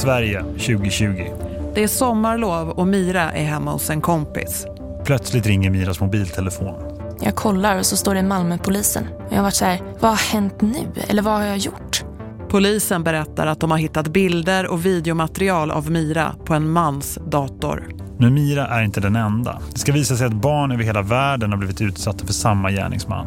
Sverige 2020. Det är sommarlov och Mira är hemma hos en kompis. Plötsligt ringer Miras mobiltelefon. Jag kollar och så står det Malmöpolisen. Jag har varit så här, vad har hänt nu? Eller vad har jag gjort? Polisen berättar att de har hittat bilder och videomaterial av Mira på en mans dator. Men Mira är inte den enda. Det ska visa sig att barn över hela världen har blivit utsatta för samma gärningsman.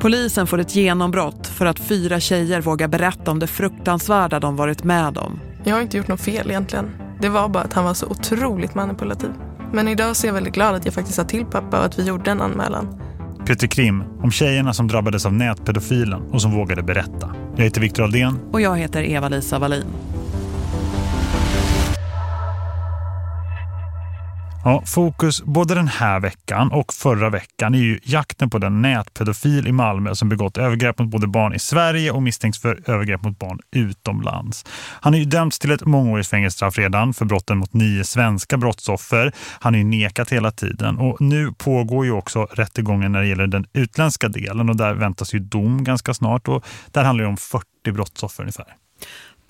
Polisen får ett genombrott för att fyra tjejer vågar berätta om det fruktansvärda de varit med om. Jag har inte gjort något fel egentligen. Det var bara att han var så otroligt manipulativ. Men idag så är jag väldigt glad att jag faktiskt sa till pappa och att vi gjorde en anmälan. Peter Krim om tjejerna som drabbades av nätpedofilen och som vågade berätta. Jag heter Viktor Aldén. Och jag heter Eva-Lisa Wallin. Ja, fokus både den här veckan och förra veckan är ju jakten på den nätpedofil i Malmö som begått övergrepp mot både barn i Sverige och misstänks för övergrepp mot barn utomlands. Han är ju dömts till ett mångårigt fängelsestraff redan för brotten mot nio svenska brottsoffer. Han är ju nekat hela tiden och nu pågår ju också rättegången när det gäller den utländska delen och där väntas ju dom ganska snart och där handlar det om 40 brottsoffer ungefär.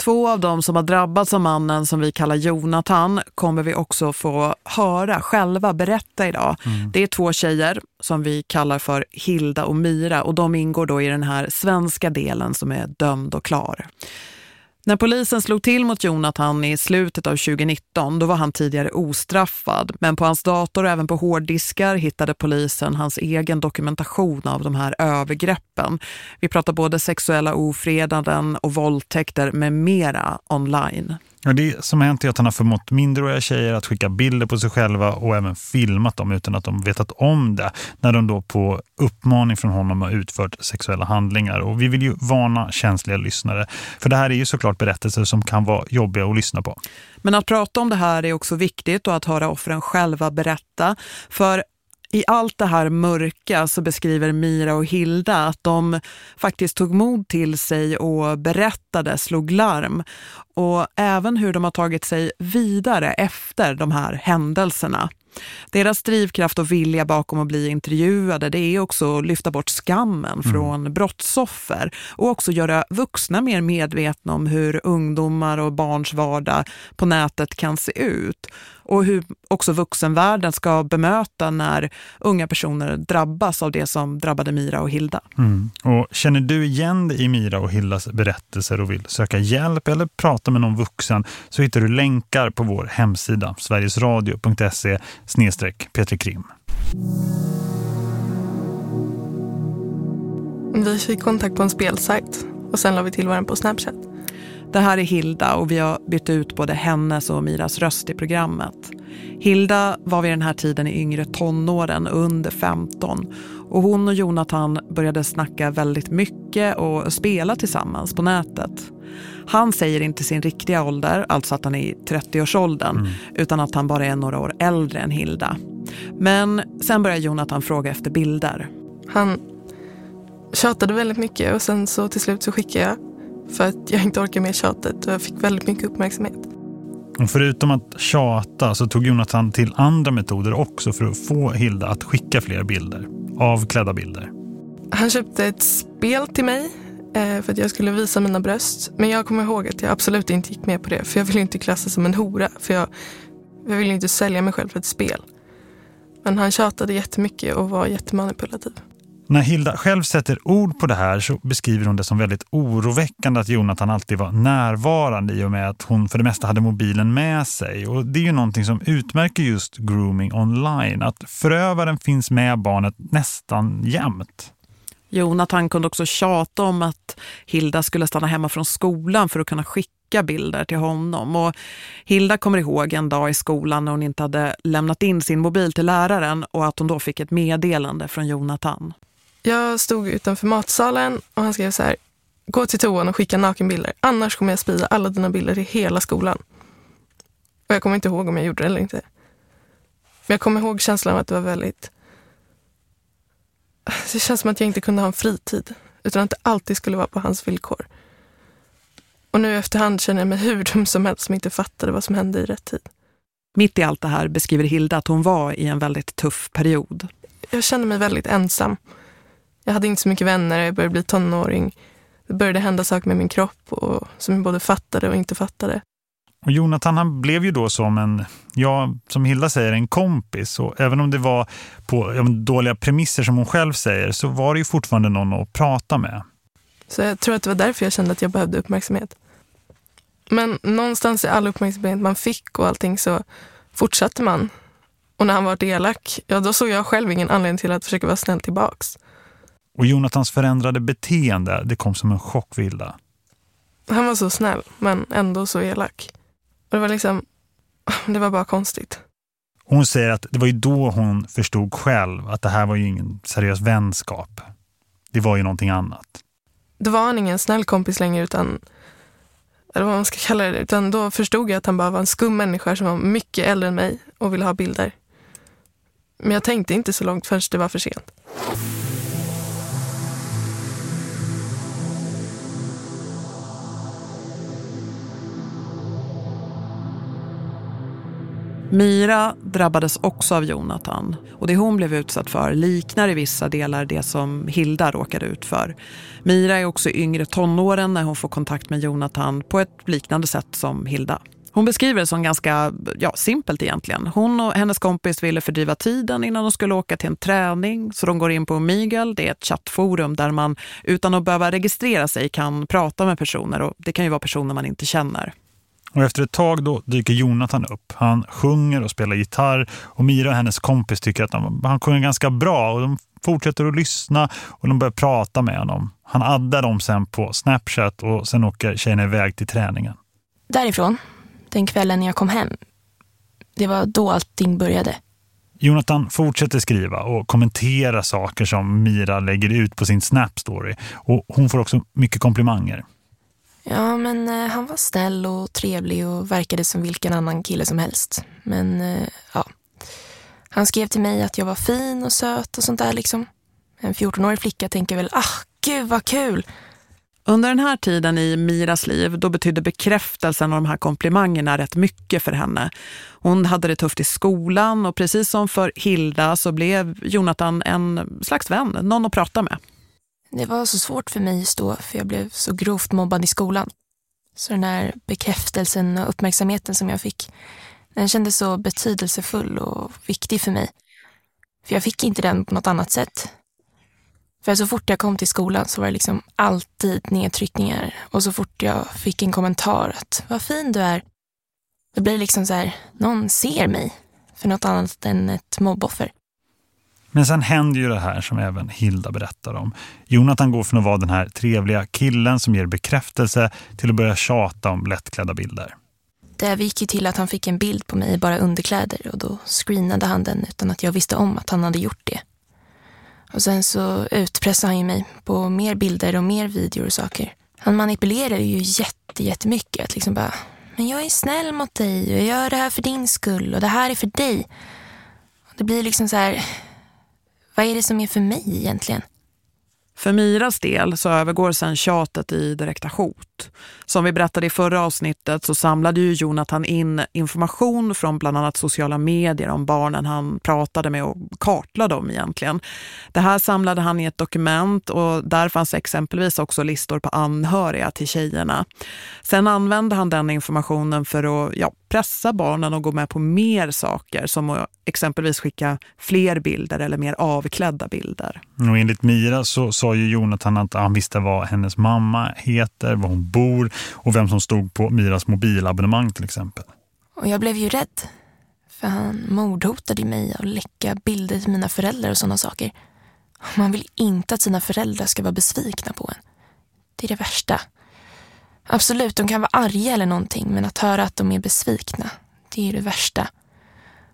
Två av dem som har drabbats av mannen som vi kallar Jonathan kommer vi också få höra själva berätta idag. Mm. Det är två tjejer som vi kallar för Hilda och Mira och de ingår då i den här svenska delen som är dömd och klar. När polisen slog till mot Jonathan i slutet av 2019 då var han tidigare ostraffad. Men på hans dator och även på hårddiskar hittade polisen hans egen dokumentation av de här övergreppen. Vi pratar både sexuella ofredanden och våldtäkter med mera online. Ja, det som hänt är att han har förmått mindreåriga tjejer att skicka bilder på sig själva och även filmat dem utan att de vetat om det när de då på uppmaning från honom har utfört sexuella handlingar. Och vi vill ju varna känsliga lyssnare för det här är ju såklart berättelser som kan vara jobbiga att lyssna på. Men att prata om det här är också viktigt och att höra offren själva berätta. För i allt det här mörka så beskriver Mira och Hilda att de faktiskt tog mod till sig och berättade, slog larm. Och även hur de har tagit sig vidare efter de här händelserna. Deras drivkraft och vilja bakom att bli intervjuade det är också att lyfta bort skammen mm. från brottsoffer och också göra vuxna mer medvetna om hur ungdomar och barns vardag på nätet kan se ut och hur också vuxenvärlden ska bemöta när unga personer drabbas av det som drabbade Mira och Hilda. Mm. Och Känner du igen dig i Mira och Hildas berättelser och vill söka hjälp eller prata med någon vuxen så hittar du länkar på vår hemsida sverigesradio.se snedstreck Krim. Vi fick kontakt på en spelsajt och sen la vi till varandra på Snapchat. Det här är Hilda och vi har bytt ut både hennes och Miras röst i programmet. Hilda var vid den här tiden i yngre tonåren, under 15. Och hon och Jonathan började snacka väldigt mycket och spela tillsammans på nätet. Han säger inte sin riktiga ålder, alltså att han är i 30-årsåldern, mm. utan att han bara är några år äldre än Hilda. Men sen börjar Jonathan fråga efter bilder. Han tjatade väldigt mycket och sen så till slut så skickade jag för att jag inte orkar med tjatet och jag fick väldigt mycket uppmärksamhet. Och förutom att tjata så tog Jonathan till andra metoder också för att få Hilda att skicka fler bilder. Avklädda bilder. Han köpte ett spel till mig eh, för att jag skulle visa mina bröst. Men jag kommer ihåg att jag absolut inte gick med på det. För jag ville inte klassas som en hora. För jag, jag ville inte sälja mig själv för ett spel. Men han tjatade jättemycket och var jättemanipulativ. När Hilda själv sätter ord på det här så beskriver hon det som väldigt oroväckande att Jonathan alltid var närvarande i och med att hon för det mesta hade mobilen med sig. Och det är ju någonting som utmärker just grooming online, att förövaren finns med barnet nästan jämt. Jonathan kunde också tjata om att Hilda skulle stanna hemma från skolan för att kunna skicka bilder till honom. Och Hilda kommer ihåg en dag i skolan när hon inte hade lämnat in sin mobil till läraren och att hon då fick ett meddelande från Jonathan. Jag stod utanför matsalen och han skrev så här. Gå till toan och skicka nakenbilder. Annars kommer jag sprida alla dina bilder till hela skolan. Och jag kommer inte ihåg om jag gjorde det eller inte. Men jag kommer ihåg känslan av att det var väldigt... Det känns som att jag inte kunde ha en fritid. Utan att det alltid skulle vara på hans villkor. Och nu efterhand känner jag mig hur dum som helst som inte fattade vad som hände i rätt tid. Mitt i allt det här beskriver Hilda att hon var i en väldigt tuff period. Jag kände mig väldigt ensam. Jag hade inte så mycket vänner, jag började bli tonåring. Det började hända saker med min kropp och, som jag både fattade och inte fattade. Och Jonathan han blev ju då som en, ja som Hilda säger, en kompis. Och även om det var på ja, dåliga premisser som hon själv säger så var det ju fortfarande någon att prata med. Så jag tror att det var därför jag kände att jag behövde uppmärksamhet. Men någonstans i all uppmärksamhet man fick och allting så fortsatte man. Och när han var elak, ja då såg jag själv ingen anledning till att försöka vara snäll tillbaks. Och Jonathans förändrade beteende, det kom som en chock för Hilda. Han var så snäll, men ändå så elak. Och det var liksom, det var bara konstigt. Hon säger att det var ju då hon förstod själv att det här var ju ingen seriös vänskap. Det var ju någonting annat. Då var han ingen snäll kompis längre utan, eller vad man ska kalla det, utan då förstod jag att han bara var en skum människa som var mycket äldre än mig och ville ha bilder. Men jag tänkte inte så långt förrän det var för sent. Mira drabbades också av Jonathan och det hon blev utsatt för liknar i vissa delar det som Hilda råkade ut för. Mira är också yngre tonåren när hon får kontakt med Jonathan på ett liknande sätt som Hilda. Hon beskriver det som ganska ja, simpelt egentligen. Hon och hennes kompis ville fördriva tiden innan de skulle åka till en träning. Så de går in på Omegle, det är ett chattforum där man utan att behöva registrera sig kan prata med personer. Och det kan ju vara personer man inte känner. Och efter ett tag då dyker Jonathan upp. Han sjunger och spelar gitarr och Mira och hennes kompis tycker att han sjunger ganska bra och de fortsätter att lyssna och de börjar prata med honom. Han addar dem sen på Snapchat och sen åker tjejerna iväg till träningen. Därifrån, den kvällen jag kom hem, det var då allting började. Jonathan fortsätter skriva och kommentera saker som Mira lägger ut på sin Snap-story och hon får också mycket komplimanger. Ja, men eh, han var snäll och trevlig och verkade som vilken annan kille som helst. Men eh, ja, han skrev till mig att jag var fin och söt och sånt där liksom. En 14-årig flicka tänker väl, ah, gud vad kul! Under den här tiden i Miras liv då betydde bekräftelsen av de här komplimangerna rätt mycket för henne. Hon hade det tufft i skolan och precis som för Hilda så blev Jonathan en slags vän, någon att prata med. Det var så svårt för mig just då för jag blev så grovt mobbad i skolan. Så den här bekräftelsen och uppmärksamheten som jag fick, den kändes så betydelsefull och viktig för mig. För jag fick inte den på något annat sätt. För så fort jag kom till skolan så var det liksom alltid nedtryckningar. Och så fort jag fick en kommentar att vad fin du är, då blir det liksom så här, någon ser mig för något annat än ett mobboffer. Men sen händer ju det här som även Hilda berättar om. Jonathan går från att vara den här trevliga killen som ger bekräftelse till att börja tjata om lättklädda bilder. Det gick ju till att han fick en bild på mig i bara underkläder och då screenade han den utan att jag visste om att han hade gjort det. Och sen så utpressade han ju mig på mer bilder och mer videor och saker. Han manipulerade ju jätte, jättemycket. Att liksom bara, men jag är snäll mot dig och jag gör det här för din skull och det här är för dig. Det blir liksom så här, vad är det som är för mig egentligen? För Miras del så övergår sen tjatet i direkta hot. Som vi berättade i förra avsnittet så samlade ju Jonathan in information från bland annat sociala medier om barnen han pratade med och kartlade dem egentligen. Det här samlade han i ett dokument och där fanns exempelvis också listor på anhöriga till tjejerna. Sen använde han den informationen för att ja, pressa barnen att gå med på mer saker som att exempelvis skicka fler bilder eller mer avklädda bilder. Och enligt Mira så sa ju Jonathan att han visste vad hennes mamma heter, vad hon bor och vem som stod på Miras mobilabonnemang till exempel. Och jag blev ju rädd. För han mordhotade mig att läcka bilder till mina föräldrar och sådana saker. Man vill inte att sina föräldrar ska vara besvikna på en. Det är det värsta. Absolut, de kan vara arga eller någonting, men att höra att de är besvikna, det är det värsta.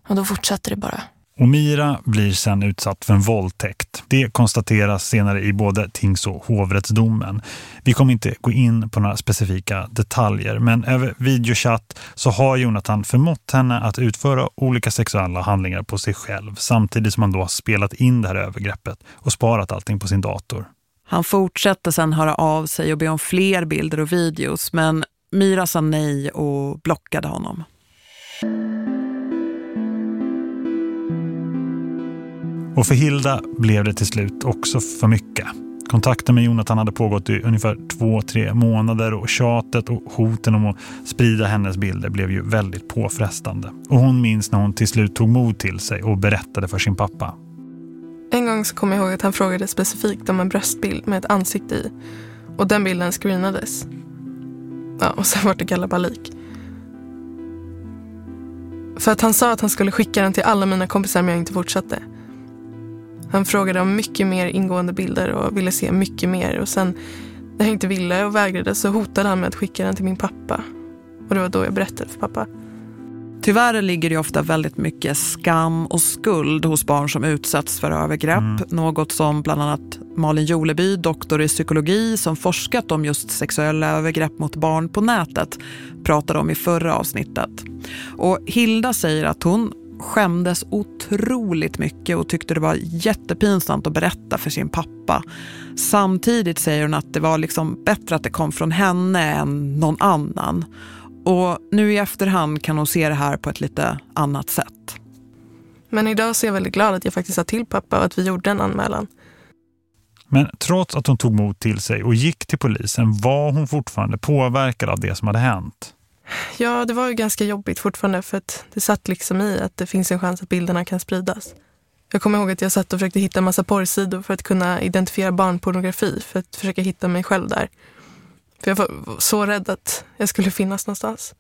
Och då fortsatte det bara. Och Mira blir sen utsatt för en våldtäkt. Det konstateras senare i både tings- och hovrättsdomen. Vi kommer inte gå in på några specifika detaljer men över videochatt så har Jonathan förmått henne att utföra olika sexuella handlingar på sig själv samtidigt som han då har spelat in det här övergreppet och sparat allting på sin dator. Han fortsätter sen höra av sig och be om fler bilder och videos men Mira sa nej och blockade honom. Och för Hilda blev det till slut också för mycket. Kontakten med Jonathan hade pågått i ungefär två, tre månader och tjatet och hoten om att sprida hennes bilder blev ju väldigt påfrestande. Och hon minns när hon till slut tog mod till sig och berättade för sin pappa. En gång så kommer jag ihåg att han frågade specifikt om en bröstbild med ett ansikte i. Och den bilden screenades. Ja, och sen var det galabalik. För att han sa att han skulle skicka den till alla mina kompisar om jag inte fortsatte. Han frågade om mycket mer ingående bilder och ville se mycket mer. Och sen när jag inte ville och vägrade så hotade han med att skicka den till min pappa. Och det var då jag berättade för pappa. Tyvärr ligger det ofta väldigt mycket skam och skuld hos barn som utsätts för övergrepp. Mm. Något som bland annat Malin Joleby, doktor i psykologi som forskat om just sexuella övergrepp mot barn på nätet, pratade om i förra avsnittet. Och Hilda säger att hon skämdes otroligt mycket och tyckte det var jättepinsamt att berätta för sin pappa. Samtidigt säger hon att det var liksom bättre att det kom från henne än någon annan. Och nu i efterhand kan hon se det här på ett lite annat sätt. Men idag så är jag väldigt glad att jag faktiskt sa till pappa och att vi gjorde en anmälan. Men trots att hon tog mod till sig och gick till polisen var hon fortfarande påverkad av det som hade hänt. Ja, det var ju ganska jobbigt fortfarande för att det satt liksom i att det finns en chans att bilderna kan spridas. Jag kommer ihåg att jag satt och försökte hitta en massa porrsidor för att kunna identifiera barnpornografi, för att försöka hitta mig själv där. För jag var så rädd att jag skulle finnas någonstans.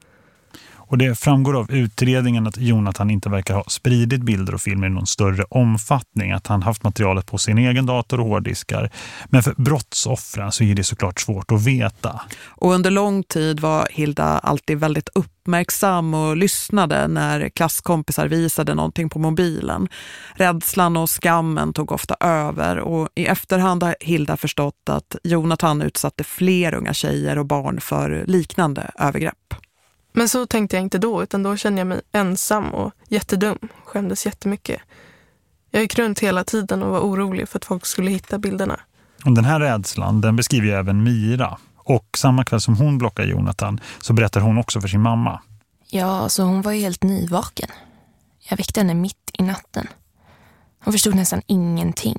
Och det framgår av utredningen att Jonathan inte verkar ha spridit bilder och filmer i någon större omfattning. Att han haft materialet på sin egen dator och hårddiskar. Men för brottsoffren så är det såklart svårt att veta. Och under lång tid var Hilda alltid väldigt uppmärksam och lyssnade när klasskompisar visade någonting på mobilen. Rädslan och skammen tog ofta över och i efterhand har Hilda förstått att Jonathan utsatte fler unga tjejer och barn för liknande övergrepp. Men så tänkte jag inte då, utan då kände jag mig ensam och jättedum. Skämdes jättemycket. Jag gick runt hela tiden och var orolig för att folk skulle hitta bilderna. Den här rädslan, den beskriver ju även Mira. Och samma kväll som hon blockar Jonathan så berättar hon också för sin mamma. Ja, alltså hon var ju helt nyvaken. Jag väckte henne mitt i natten. Hon förstod nästan ingenting.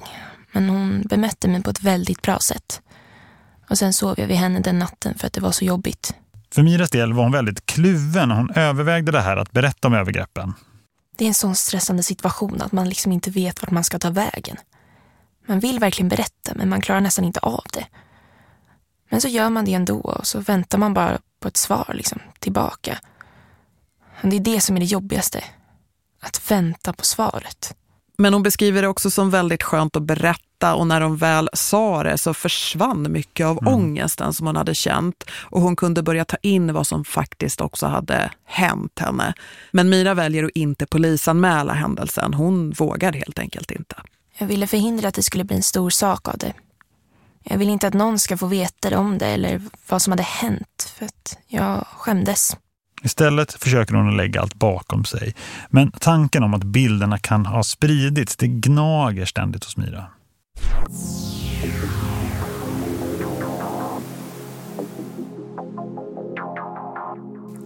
Men hon bemötte mig på ett väldigt bra sätt. Och sen sov jag vid henne den natten för att det var så jobbigt. För Miras del var hon väldigt kluven när hon övervägde det här att berätta om övergreppen. Det är en sån stressande situation att man liksom inte vet vart man ska ta vägen. Man vill verkligen berätta men man klarar nästan inte av det. Men så gör man det ändå och så väntar man bara på ett svar liksom, tillbaka. Och det är det som är det jobbigaste. Att vänta på svaret. Men hon beskriver det också som väldigt skönt att berätta och när hon väl sa det så försvann mycket av mm. ångesten som hon hade känt och hon kunde börja ta in vad som faktiskt också hade hänt henne. Men Mira väljer att inte polisanmäla händelsen. Hon vågar helt enkelt inte. Jag ville förhindra att det skulle bli en stor sak av det. Jag vill inte att någon ska få veta om det eller vad som hade hänt för att jag skämdes. Istället försöker hon att lägga allt bakom sig. Men tanken om att bilderna kan ha spridits, det gnager ständigt hos Mira.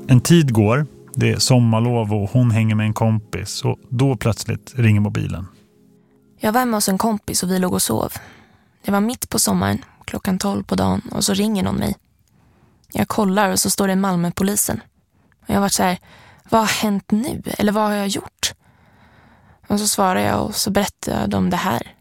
En tid går, det är sommarlov och hon hänger med en kompis och då plötsligt ringer mobilen. Jag var hemma hos en kompis och vi låg och sov. Det var mitt på sommaren, klockan tolv på dagen och så ringer någon mig. Jag kollar och så står det Malmöpolisen. Jag har varit så här, vad har hänt nu? Eller vad har jag gjort? Och så svarar jag och så berättar jag om det här.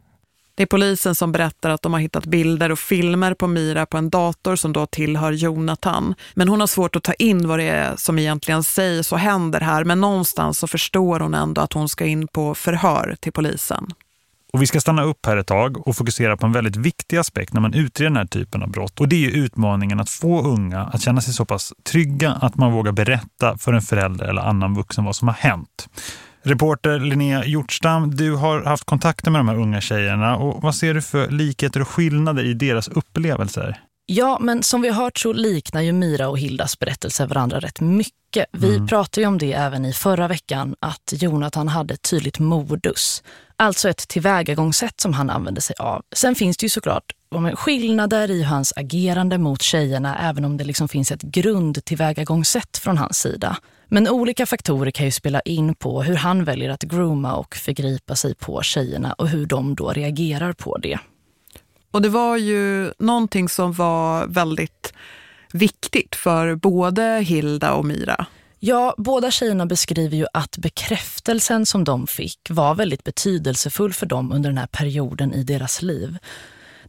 Det är polisen som berättar att de har hittat bilder och filmer på Mira på en dator som då tillhör Jonathan. Men hon har svårt att ta in vad det är som egentligen sägs och händer här. Men någonstans så förstår hon ändå att hon ska in på förhör till polisen. Och vi ska stanna upp här ett tag och fokusera på en väldigt viktig aspekt när man utreder den här typen av brott. Och det är utmaningen att få unga att känna sig så pass trygga att man vågar berätta för en förälder eller annan vuxen vad som har hänt. Reporter Linnea Hjortstam, du har haft kontakter med de här unga tjejerna och vad ser du för likheter och skillnader i deras upplevelser? Ja, men som vi har hört så liknar ju Mira och Hildas berättelser varandra rätt mycket. Vi mm. pratade ju om det även i förra veckan att Jonathan hade ett tydligt modus. Alltså ett tillvägagångssätt som han använde sig av. Sen finns det ju såklart skillnader i hans agerande mot tjejerna även om det liksom finns ett grundtillvägagångssätt från hans sida. Men olika faktorer kan ju spela in på hur han väljer att grooma och förgripa sig på tjejerna och hur de då reagerar på det. Och det var ju någonting som var väldigt viktigt för både Hilda och Mira. Ja, båda tjejerna beskriver ju att bekräftelsen som de fick var väldigt betydelsefull för dem under den här perioden i deras liv.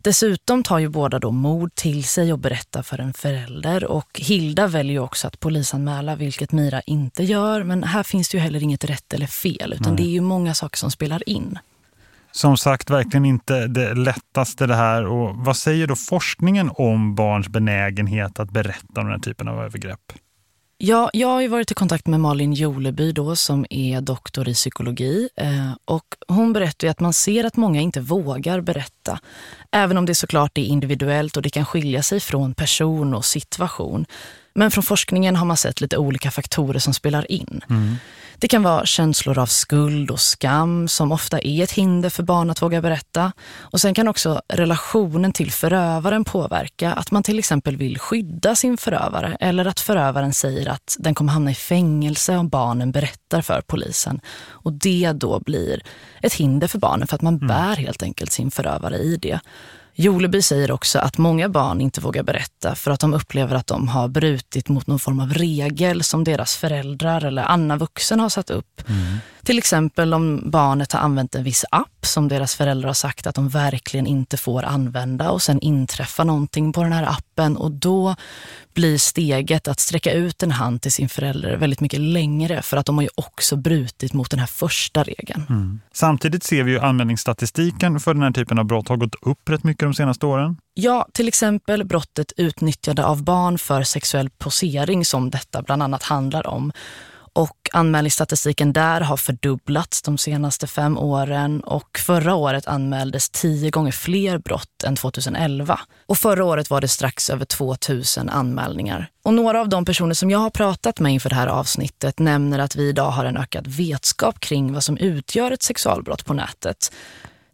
Dessutom tar ju båda då mod till sig och berättar för en förälder och Hilda väljer också att polisanmäla vilket Mira inte gör men här finns det ju heller inget rätt eller fel utan Nej. det är ju många saker som spelar in. Som sagt, verkligen inte det lättaste det här. Och vad säger då forskningen om barns benägenhet att berätta om den här typen av övergrepp? Ja, jag har ju varit i kontakt med Malin Joleby då som är doktor i psykologi eh, och hon berättar ju att man ser att många inte vågar berätta. Även om det såklart är individuellt och det kan skilja sig från person och situation. Men från forskningen har man sett lite olika faktorer som spelar in. Mm. Det kan vara känslor av skuld och skam som ofta är ett hinder för barn att våga berätta. Och sen kan också relationen till förövaren påverka att man till exempel vill skydda sin förövare eller att förövaren säger att den kommer hamna i fängelse om barnen berättar för polisen. Och det då blir ett hinder för barnen för att man mm. bär helt enkelt sin förövare i det. Joleby säger också att många barn inte vågar berätta för att de upplever att de har brutit mot någon form av regel som deras föräldrar eller annan vuxen har satt upp. Mm. Till exempel om barnet har använt en viss app som deras föräldrar har sagt att de verkligen inte får använda och sen inträffar någonting på den här appen och då blir steget att sträcka ut en hand till sin förälder väldigt mycket längre för att de har ju också brutit mot den här första regeln. Mm. Samtidigt ser vi ju anmälningsstatistiken för den här typen av brott har gått upp rätt mycket de senaste åren. Ja, till exempel brottet utnyttjade av barn för sexuell posering som detta bland annat handlar om. Och anmälningsstatistiken där har fördubblats de senaste fem åren och förra året anmäldes tio gånger fler brott än 2011. Och förra året var det strax över 2000 anmälningar. Och några av de personer som jag har pratat med inför det här avsnittet nämner att vi idag har en ökad vetskap kring vad som utgör ett sexualbrott på nätet.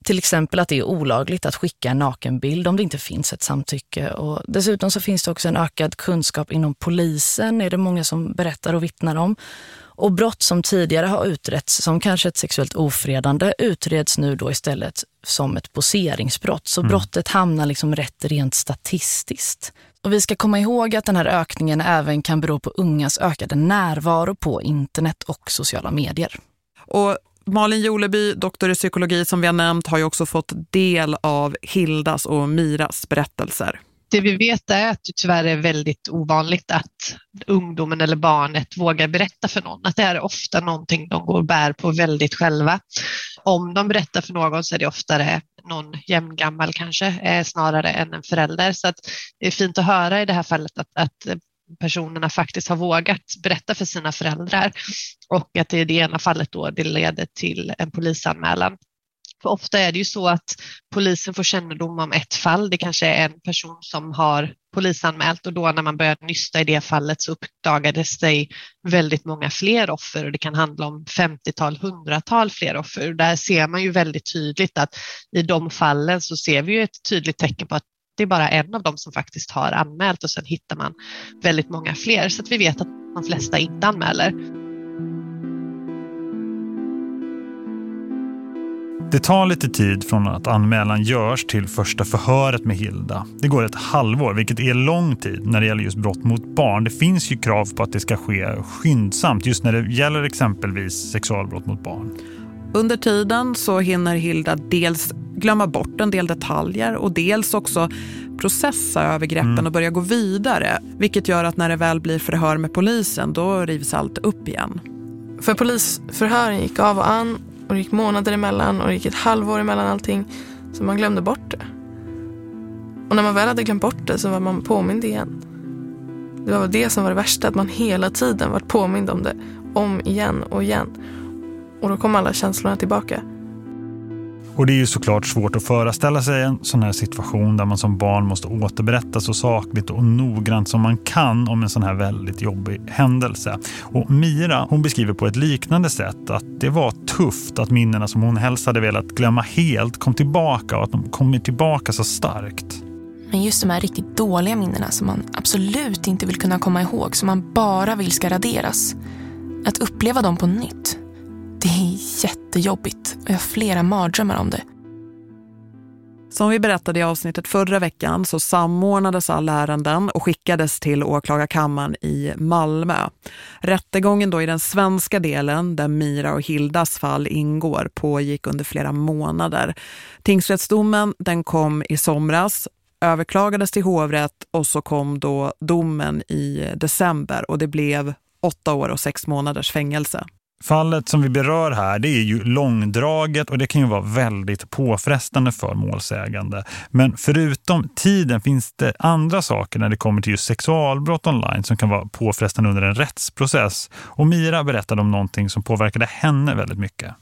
Till exempel att det är olagligt att skicka en nakenbild om det inte finns ett samtycke. Och dessutom så finns det också en ökad kunskap inom polisen, är det många som berättar och vittnar om. Och brott som tidigare har utretts som kanske ett sexuellt ofredande utreds nu då istället som ett poseringsbrott. Så mm. brottet hamnar liksom rätt rent statistiskt. Och vi ska komma ihåg att den här ökningen även kan bero på ungas ökade närvaro på internet och sociala medier. Och Malin Joleby, doktor i psykologi som vi har nämnt, har ju också fått del av Hildas och Miras berättelser. Det vi vet är att det tyvärr är väldigt ovanligt att ungdomen eller barnet vågar berätta för någon. Att det är ofta någonting de går och bär på väldigt själva. Om de berättar för någon så är det oftare någon jämngammal kanske, eh, snarare än en förälder. Så att det är fint att höra i det här fallet att, att personerna faktiskt har vågat berätta för sina föräldrar och att det i det ena fallet då det leder till en polisanmälan. För ofta är det ju så att polisen får kännedom om ett fall. Det kanske är en person som har polisanmält och då när man började nysta i det fallet så uppdagades det väldigt många fler offer och det kan handla om 50-tal, 100-tal fler offer. Och där ser man ju väldigt tydligt att i de fallen så ser vi ju ett tydligt tecken på att det är bara en av dem som faktiskt har anmält och sen hittar man väldigt många fler så att vi vet att de flesta inte anmäler. Det tar lite tid från att anmälan görs till första förhöret med Hilda. Det går ett halvår, vilket är lång tid när det gäller just brott mot barn. Det finns ju krav på att det ska ske skyndsamt just när det gäller exempelvis sexualbrott mot barn. Under tiden så hinner Hilda dels glömma bort en del detaljer och dels också processa övergreppen mm. och börja gå vidare. Vilket gör att när det väl blir förhör med polisen då rivs allt upp igen. För polisförhören gick av och an och det gick månader emellan och det gick ett halvår emellan allting. Så man glömde bort det. Och när man väl hade glömt bort det så var man påmind igen. Det var det som var det värsta, att man hela tiden var påmind om det. Om igen och igen. Och då kom alla känslorna tillbaka. Och det är ju såklart svårt att föreställa sig en sån här situation där man som barn måste återberätta så sakligt och noggrant som man kan om en sån här väldigt jobbig händelse. Och Mira, hon beskriver på ett liknande sätt att det var tufft att minnena som hon helst hade velat glömma helt kom tillbaka och att de kommer tillbaka så starkt. Men just de här riktigt dåliga minnena som man absolut inte vill kunna komma ihåg, som man bara vill ska raderas. Att uppleva dem på nytt det är jättejobbigt och jag har flera mardrömmar om det. Som vi berättade i avsnittet förra veckan så samordnades alla ärenden och skickades till åklagarkammaren i Malmö. Rättegången då i den svenska delen, där Mira och Hildas fall ingår, pågick under flera månader. Tingsrättsdomen den kom i somras, överklagades till hovrätt och så kom då domen i december och det blev åtta år och sex månaders fängelse. Fallet som vi berör här det är ju långdraget och det kan ju vara väldigt påfrestande för målsägande. Men förutom tiden finns det andra saker när det kommer till just sexualbrott online som kan vara påfrestande under en rättsprocess. Och Mira berättade om någonting som påverkade henne väldigt mycket.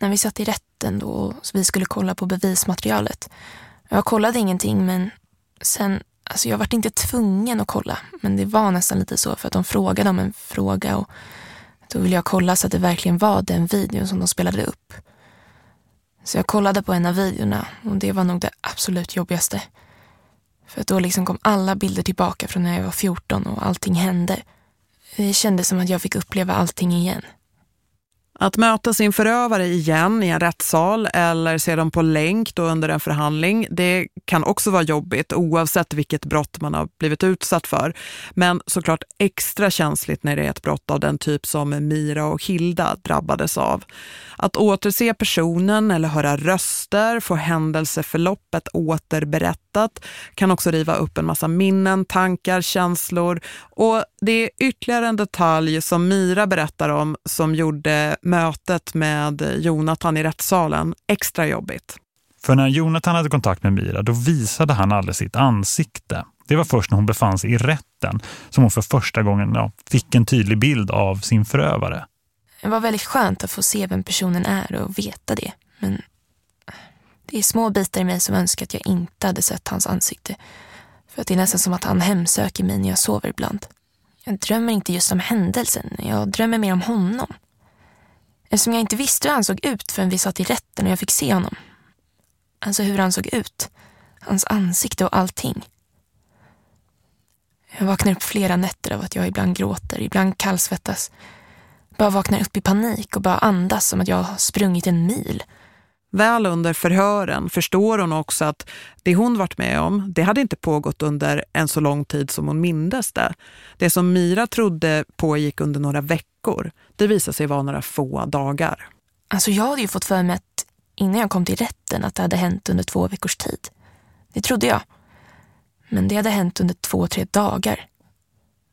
När vi satt i rätten då och vi skulle kolla på bevismaterialet. Jag kollade ingenting men sen, alltså jag vart inte tvungen att kolla. Men det var nästan lite så för att de frågade om en fråga och då ville jag kolla så att det verkligen var den videon som de spelade upp. Så jag kollade på en av videorna och det var nog det absolut jobbigaste. För att då liksom kom alla bilder tillbaka från när jag var 14 och allting hände. Det kändes som att jag fick uppleva allting igen. Att möta sin förövare igen i en rättssal eller se dem på länk då under en förhandling, det kan också vara jobbigt oavsett vilket brott man har blivit utsatt för. Men såklart extra känsligt när det är ett brott av den typ som Mira och Hilda drabbades av. Att återse personen eller höra röster, få händelseförloppet återberättat kan också riva upp en massa minnen, tankar, känslor. Och det är ytterligare en detalj som Mira berättar om som gjorde mötet med Jonathan i rättssalen extra jobbigt. För när Jonathan hade kontakt med Mira då visade han aldrig sitt ansikte. Det var först när hon befann sig i rätten som hon för första gången ja, fick en tydlig bild av sin förövare. Det var väldigt skönt att få se vem personen är och veta det. Men det är små bitar i mig som önskar att jag inte hade sett hans ansikte. För att det är nästan som att han hemsöker mig när jag sover ibland. Jag drömmer inte just om händelsen, jag drömmer mer om honom. Eftersom jag inte visste hur han såg ut förrän vi satt i rätten och jag fick se honom. Alltså hur han såg ut. Hans ansikte och allting. Jag vaknar upp flera nätter av att jag ibland gråter, ibland kallsvettas. Bara vaknar upp i panik och bara andas som att jag har sprungit en mil. Väl under förhören förstår hon också att det hon varit med om, det hade inte pågått under en så lång tid som hon mindes det. Det som Mira trodde pågick under några veckor, det visade sig vara några få dagar. Alltså jag hade ju fått för mig att innan jag kom till rätten att det hade hänt under två veckors tid. Det trodde jag. Men det hade hänt under två, tre dagar.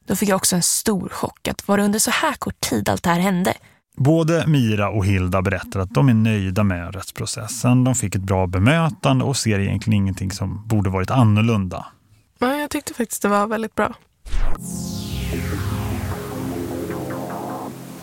Då fick jag också en stor chock att var det under så här kort tid allt det här hände. Både Mira och Hilda berättar att de är nöjda med rättsprocessen. De fick ett bra bemötande och ser egentligen ingenting som borde varit annorlunda. Ja, jag tyckte faktiskt det var väldigt bra.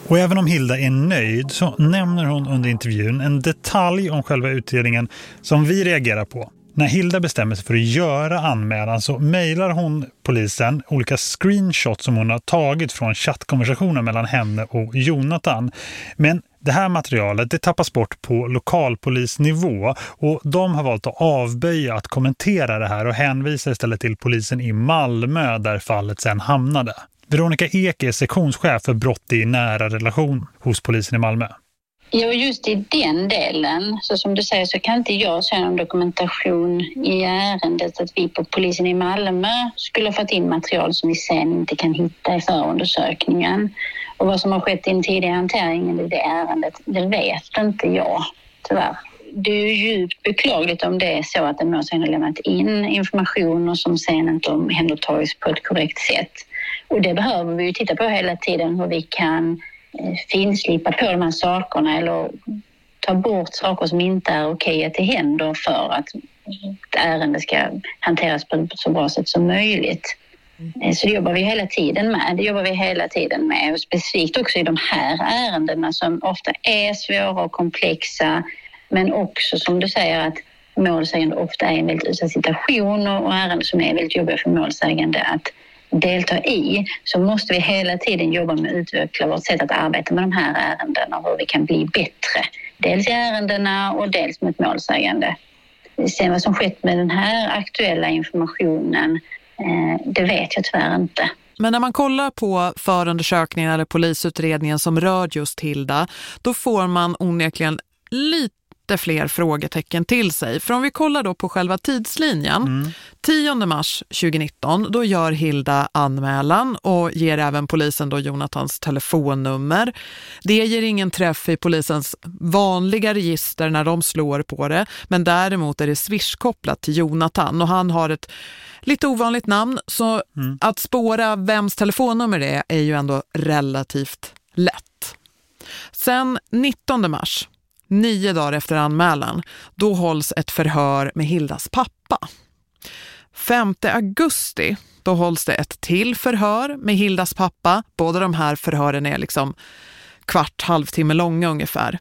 Och även om Hilda är nöjd så nämner hon under intervjun en detalj om själva utredningen som vi reagerar på. När Hilda bestämmer sig för att göra anmälan så mejlar hon polisen olika screenshots som hon har tagit från chattkonversationen mellan henne och Jonathan. Men det här materialet det tappas bort på lokalpolisnivå och de har valt att avböja att kommentera det här och hänvisar istället till polisen i Malmö där fallet sedan hamnade. Veronica Ek är sektionschef för brott i nära relation hos polisen i Malmö. Ja, just i den delen, så som du säger, så kan inte jag säga någon dokumentation i ärendet att vi på polisen i Malmö skulle ha fått in material som vi sen inte kan hitta i förundersökningen. Och vad som har skett i den tidigare hanteringen i det ärendet, det vet inte jag, tyvärr. Det är ju djupt beklagligt om det är så att en målsägande har lämnat in information och som sen inte omhändertagits på ett korrekt sätt. Och det behöver vi ju titta på hela tiden, hur vi kan Eh, finslipa på de här sakerna eller ta bort saker som inte är okej att det händer för att ett ärende ska hanteras på ett så bra sätt som möjligt. Eh, så det jobbar vi hela tiden med. Det jobbar vi hela tiden med och specifikt också i de här ärendena som ofta är svåra och komplexa men också som du säger att målsägande ofta är i en väldigt utsatt situation och ärenden som är väldigt jobbiga för målsägande att delta i så måste vi hela tiden jobba med att utveckla vårt sätt att arbeta med de här ärendena och hur vi kan bli bättre. Dels i ärendena och dels mot målsägande. Sen vad som skett med den här aktuella informationen, eh, det vet jag tyvärr inte. Men när man kollar på förundersökningen eller polisutredningen som rör just Hilda, då får man onekligen lite fler frågetecken till sig. För om vi kollar då på själva tidslinjen. Mm. 10 mars 2019, då gör Hilda anmälan och ger även polisen då Jonathans telefonnummer. Det ger ingen träff i polisens vanliga register när de slår på det. Men däremot är det Swish-kopplat till Jonathan och han har ett lite ovanligt namn. Så mm. att spåra vems telefonnummer det är är ju ändå relativt lätt. Sen 19 mars, nio dagar efter anmälan, då hålls ett förhör med Hildas pappa. 5 augusti, då hålls det ett till förhör med Hildas pappa. Båda de här förhören är liksom kvart, halvtimme långa ungefär.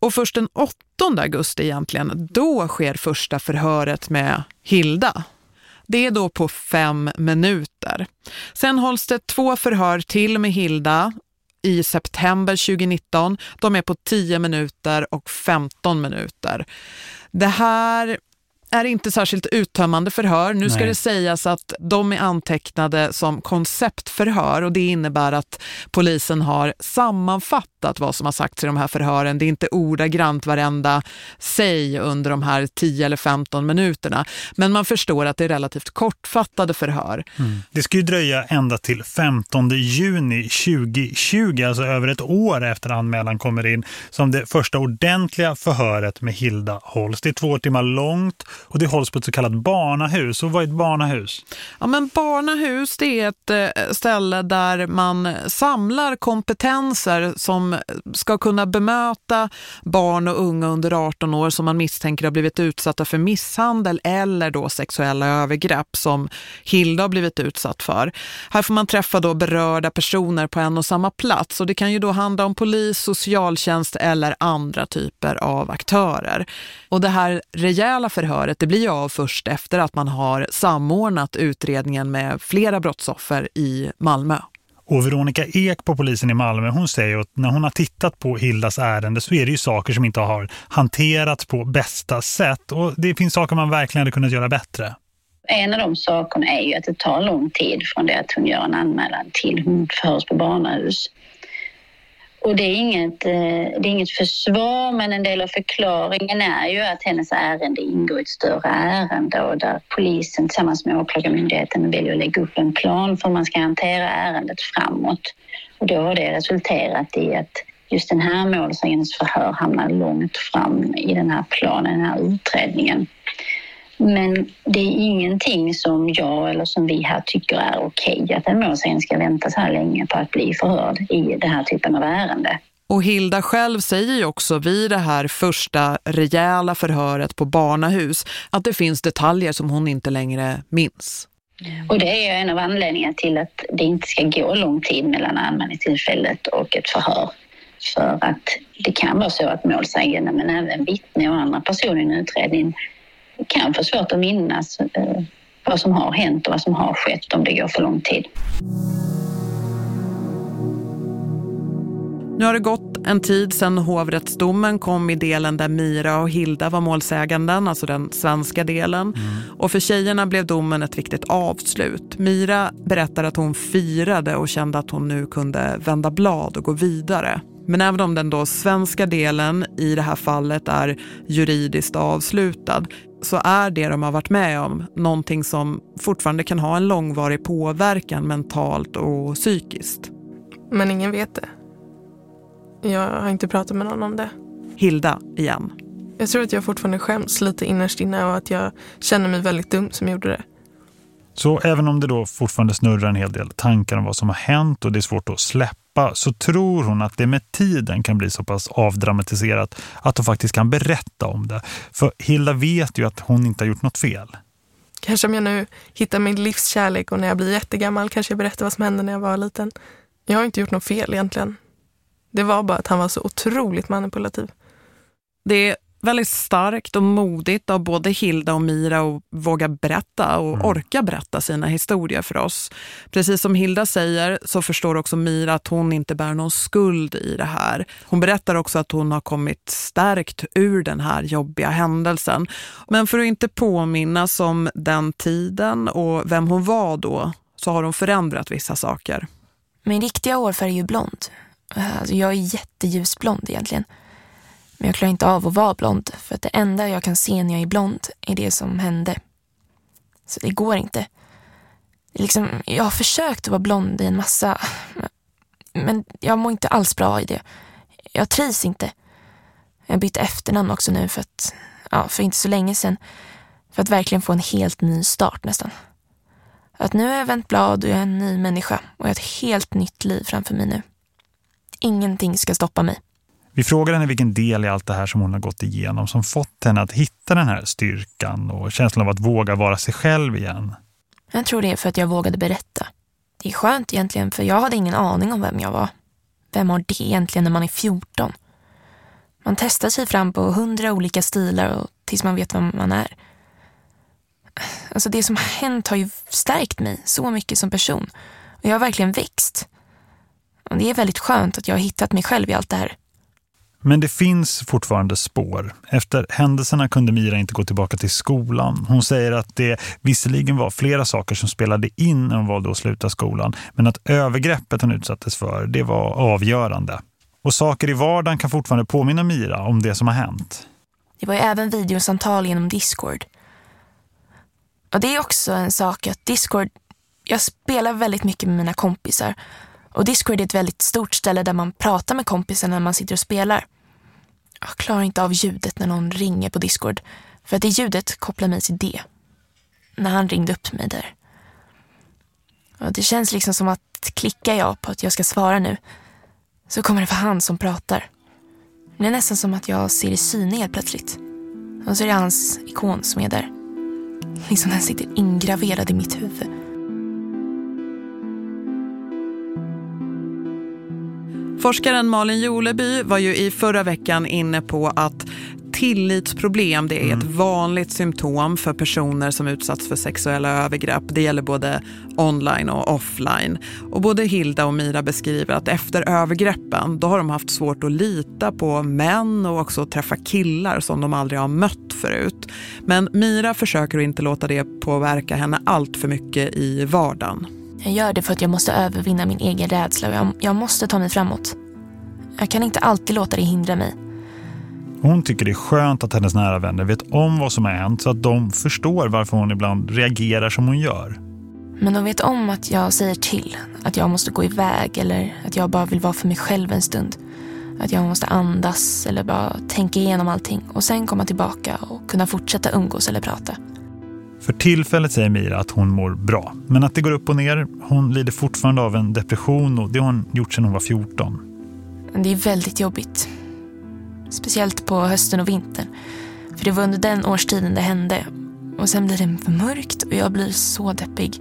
Och först den 8 augusti egentligen, då sker första förhöret med Hilda. Det är då på fem minuter. Sen hålls det två förhör till med Hilda i september 2019. De är på 10 minuter och 15 minuter. Det här är inte särskilt uttömmande förhör. Nu ska Nej. det sägas att de är antecknade som konceptförhör och det innebär att polisen har sammanfattat vad som har sagts i de här förhören. Det är inte ordagrant varenda säg under de här 10 eller 15 minuterna. Men man förstår att det är relativt kortfattade förhör. Mm. Det ska ju dröja ända till 15 juni 2020, alltså över ett år efter anmälan kommer in, som det första ordentliga förhöret med Hilda hålls. Det är två timmar långt och det hålls på ett så kallat barnahus. Och vad är ett barnahus? Ja, men barnahus det är ett eh, ställe där man samlar kompetenser som ska kunna bemöta barn och unga under 18 år som man misstänker har blivit utsatta för misshandel eller då sexuella övergrepp som Hilda har blivit utsatt för. Här får man träffa då berörda personer på en och samma plats och det kan ju då handla om polis, socialtjänst eller andra typer av aktörer. Och det här rejäla förhöret det blir ju av först efter att man har samordnat utredningen med flera brottsoffer i Malmö. Och Veronica Ek på polisen i Malmö, hon säger att när hon har tittat på Hildas ärende så är det ju saker som inte har hanterats på bästa sätt. Och det finns saker man verkligen hade kunnat göra bättre. En av de sakerna är ju att det tar lång tid från det att hon gör en anmälan till hon förs på barnahus. Och det är, inget, eh, det är inget försvar, men en del av förklaringen är ju att hennes ärende ingår i ett större ärende och där polisen tillsammans med åklagarmyndigheten väljer att lägga upp en plan för hur man ska hantera ärendet framåt. Och då har det resulterat i att just den här målsägandens förhör hamnar långt fram i den här planen, den här utredningen. Men det är ingenting som jag eller som vi här tycker är okej att en målsägande ska vänta så här länge på att bli förhörd i den här typen av ärende. Och Hilda själv säger ju också vid det här första rejäla förhöret på barnahus att det finns detaljer som hon inte längre minns. Och det är en av anledningarna till att det inte ska gå lång tid mellan anmälningstillfället och ett förhör. För att det kan vara så att målsägande men även vittne och andra personer i en utredning kan få svårt att minnas eh, vad som har hänt och vad som har skett om det går för lång tid. Nu har det gått en tid sedan hovrättsdomen kom i delen där Mira och Hilda var målsäganden, alltså den svenska delen. Mm. Och för tjejerna blev domen ett viktigt avslut. Mira berättar att hon firade och kände att hon nu kunde vända blad och gå vidare. Men även om den då svenska delen i det här fallet är juridiskt avslutad så är det de har varit med om någonting som fortfarande kan ha en långvarig påverkan mentalt och psykiskt. Men ingen vet det. Jag har inte pratat med någon om det. Hilda igen. Jag tror att jag fortfarande skäms lite innerst inne och att jag känner mig väldigt dum som gjorde det. Så även om det då fortfarande snurrar en hel del tankar om vad som har hänt och det är svårt att släppa så tror hon att det med tiden kan bli så pass avdramatiserat att hon faktiskt kan berätta om det. För Hilda vet ju att hon inte har gjort något fel. Kanske om jag nu hittar min livskärlek och när jag blir jättegammal kanske jag berättar vad som hände när jag var liten. Jag har inte gjort något fel egentligen. Det var bara att han var så otroligt manipulativ. Det väldigt starkt och modigt av både Hilda och Mira att våga berätta och mm. orka berätta sina historier för oss. Precis som Hilda säger så förstår också Mira att hon inte bär någon skuld i det här. Hon berättar också att hon har kommit stärkt ur den här jobbiga händelsen. Men för att inte påminnas om den tiden och vem hon var då så har hon förändrat vissa saker. Min riktiga hårfärg är ju blond. Alltså jag är jätteljusblond egentligen. Men jag klarar inte av att vara blond för att det enda jag kan se när jag är blond är det som hände. Så det går inte. Liksom, jag har försökt att vara blond i en massa... Men jag mår inte alls bra i det. Jag trivs inte. Jag bytte efternamn också nu för att, ja, för inte så länge sedan. För att verkligen få en helt ny start nästan. Att nu har jag vänt blad och jag är en ny människa och jag har ett helt nytt liv framför mig nu. Ingenting ska stoppa mig. Vi frågar henne vilken del i allt det här som hon har gått igenom som fått henne att hitta den här styrkan och känslan av att våga vara sig själv igen. Jag tror det är för att jag vågade berätta. Det är skönt egentligen för jag hade ingen aning om vem jag var. Vem har det egentligen när man är 14? Man testar sig fram på hundra olika stilar och tills man vet vem man är. Alltså det som har hänt har ju stärkt mig så mycket som person. Och jag har verkligen växt. Och det är väldigt skönt att jag har hittat mig själv i allt det här. Men det finns fortfarande spår. Efter händelserna kunde Mira inte gå tillbaka till skolan. Hon säger att det visserligen var flera saker som spelade in när hon valde att sluta skolan. Men att övergreppet hon utsattes för, det var avgörande. Och saker i vardagen kan fortfarande påminna Mira om det som har hänt. Det var ju även videosamtal genom Discord. Och det är också en sak att Discord, jag spelar väldigt mycket med mina kompisar. Och Discord är ett väldigt stort ställe där man pratar med kompisar när man sitter och spelar. Jag klarar inte av ljudet när någon ringer på Discord. För att det ljudet kopplar mig till det. När han ringde upp mig där. Och det känns liksom som att klickar jag på att jag ska svara nu så kommer det vara han som pratar. Det är nästan som att jag ser i syne helt plötsligt. Och så är det hans ikon som är där. Liksom den sitter ingraverad i mitt huvud. Forskaren Malin Joleby var ju i förra veckan inne på att tillitsproblem det är ett Mm. vanligt symptom för personer som utsatts för sexuella övergrepp. Det gäller både online och offline. Och både Hilda och Mira beskriver att efter övergreppen då har de haft svårt att lita på män och också träffa killar som de aldrig har mött förut. Men Mira försöker att inte låta det påverka henne allt för mycket i vardagen. Jag gör det för att jag måste övervinna min egen rädsla och jag, jag måste ta mig framåt. Jag kan inte alltid låta det hindra mig. Hon tycker det är skönt att hennes nära vänner vet om vad som har hänt så att de förstår varför hon ibland reagerar som hon gör. Men de vet om att jag säger till. Att jag måste gå iväg eller att jag bara vill vara för mig själv en stund. Att jag måste andas eller bara tänka igenom allting och sen komma tillbaka och kunna fortsätta umgås eller prata. För tillfället säger Mira att hon mår bra. Men att det går upp och ner. Hon lider fortfarande av en depression och det har hon gjort sedan hon var 14. Men det är väldigt jobbigt. Speciellt på hösten och vintern. För det var under den årstiden det hände. Och sen blir det för mörkt och jag blir så deppig.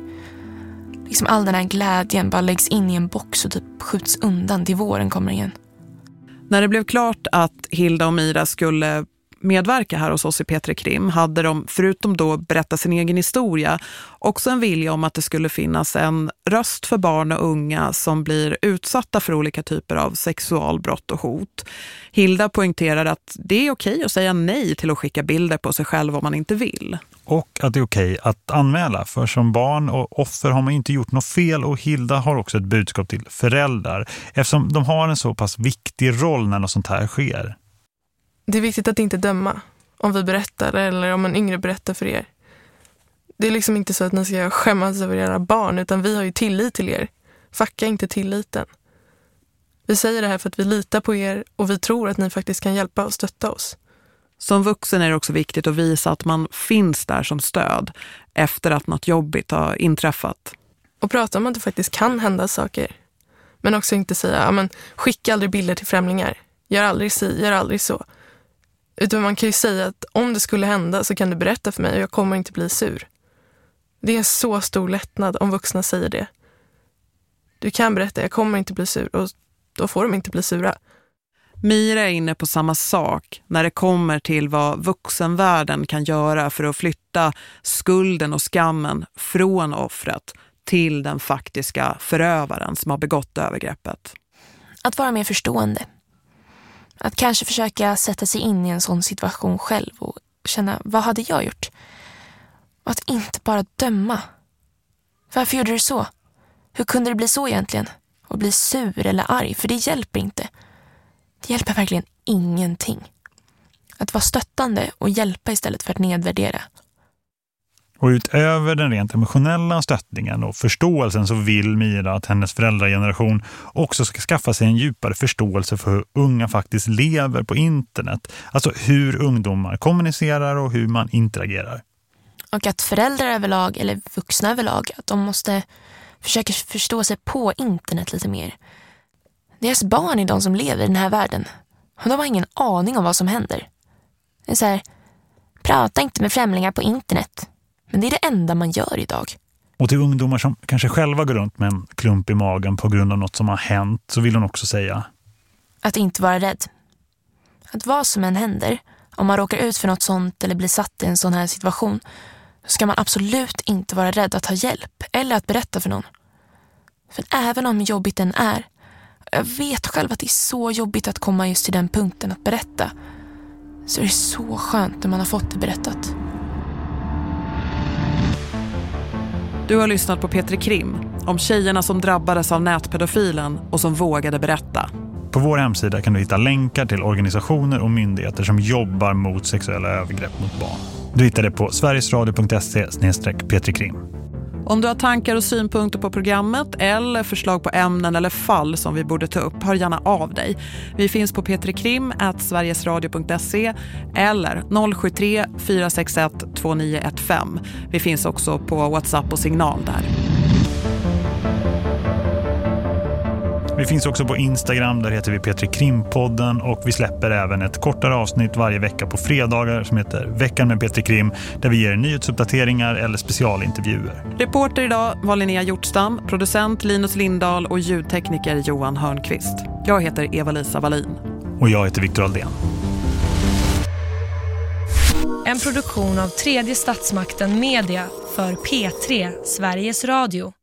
Liksom all den här glädjen bara läggs in i en box och typ skjuts undan till våren kommer igen. När det blev klart att Hilda och Mira skulle medverka här hos oss i P3 Krim hade de, förutom då berätta sin egen historia, också en vilja om att det skulle finnas en röst för barn och unga som blir utsatta för olika typer av sexualbrott och hot. Hilda poängterar att det är okej att säga nej till att skicka bilder på sig själv om man inte vill. Och att det är okej att anmäla. För som barn och offer har man inte gjort något fel och Hilda har också ett budskap till föräldrar. Eftersom de har en så pass viktig roll när något sånt här sker. Det är viktigt att inte döma om vi berättar eller om en yngre berättar för er. Det är liksom inte så att ni ska skämmas över era barn utan vi har ju tillit till er. Facka inte tilliten. Vi säger det här för att vi litar på er och vi tror att ni faktiskt kan hjälpa och stötta oss. Som vuxen är det också viktigt att visa att man finns där som stöd efter att något jobbigt har inträffat. Och prata om att det faktiskt kan hända saker. Men också inte säga, ja, men, skicka aldrig bilder till främlingar. Gör aldrig si, gör aldrig så. Utan man kan ju säga att om det skulle hända så kan du berätta för mig och jag kommer inte bli sur. Det är en så stor lättnad om vuxna säger det. Du kan berätta, jag kommer inte bli sur och då får de inte bli sura. Mira är inne på samma sak när det kommer till vad vuxenvärlden kan göra för att flytta skulden och skammen från offret till den faktiska förövaren som har begått övergreppet. Att vara mer förstående. Att kanske försöka sätta sig in i en sån situation själv och känna, vad hade jag gjort? Och att inte bara döma. Varför gjorde du så? Hur kunde det bli så egentligen? Och bli sur eller arg, för det hjälper inte. Det hjälper verkligen ingenting. Att vara stöttande och hjälpa istället för att nedvärdera. Och utöver den rent emotionella stöttningen och förståelsen så vill Mira att hennes föräldrageneration också ska skaffa sig en djupare förståelse för hur unga faktiskt lever på internet. Alltså hur ungdomar kommunicerar och hur man interagerar. Och att föräldrar överlag, eller vuxna överlag, att de måste försöka förstå sig på internet lite mer. Deras barn är de som lever i den här världen. Och de har ingen aning om vad som händer. Det är så här, prata inte med främlingar på internet. Men det är det enda man gör idag. Och till ungdomar som kanske själva går runt med en klump i magen på grund av något som har hänt så vill hon också säga. Att inte vara rädd. Att vad som än händer, om man råkar ut för något sånt eller blir satt i en sån här situation, så ska man absolut inte vara rädd att ta hjälp eller att berätta för någon. För även om jobbigt den är, jag vet själv att det är så jobbigt att komma just till den punkten att berätta, så är det så skönt när man har fått det berättat. Du har lyssnat på Petri Krim om tjejerna som drabbades av nätpedofilen och som vågade berätta. På vår hemsida kan du hitta länkar till organisationer och myndigheter som jobbar mot sexuella övergrepp mot barn. Du hittar det på sverigesradio.se-petrikrim. Om du har tankar och synpunkter på programmet eller förslag på ämnen eller fall som vi borde ta upp, hör gärna av dig. Vi finns på petrikrim.sverigesradio.se eller 073 461 2915. Vi finns också på WhatsApp och signal där. Vi finns också på Instagram, där heter vi Petri Krimpodden och vi släpper även ett kortare avsnitt varje vecka på fredagar som heter Veckan med Petri Krim där vi ger nyhetsuppdateringar eller specialintervjuer. Reporter idag var Linnea Hjortstam, producent Linus Lindahl och ljudtekniker Johan Hörnqvist. Jag heter Eva-Lisa Wallin. Och jag heter Viktor Aldén. En produktion av tredje statsmakten Media för P3 Sveriges Radio.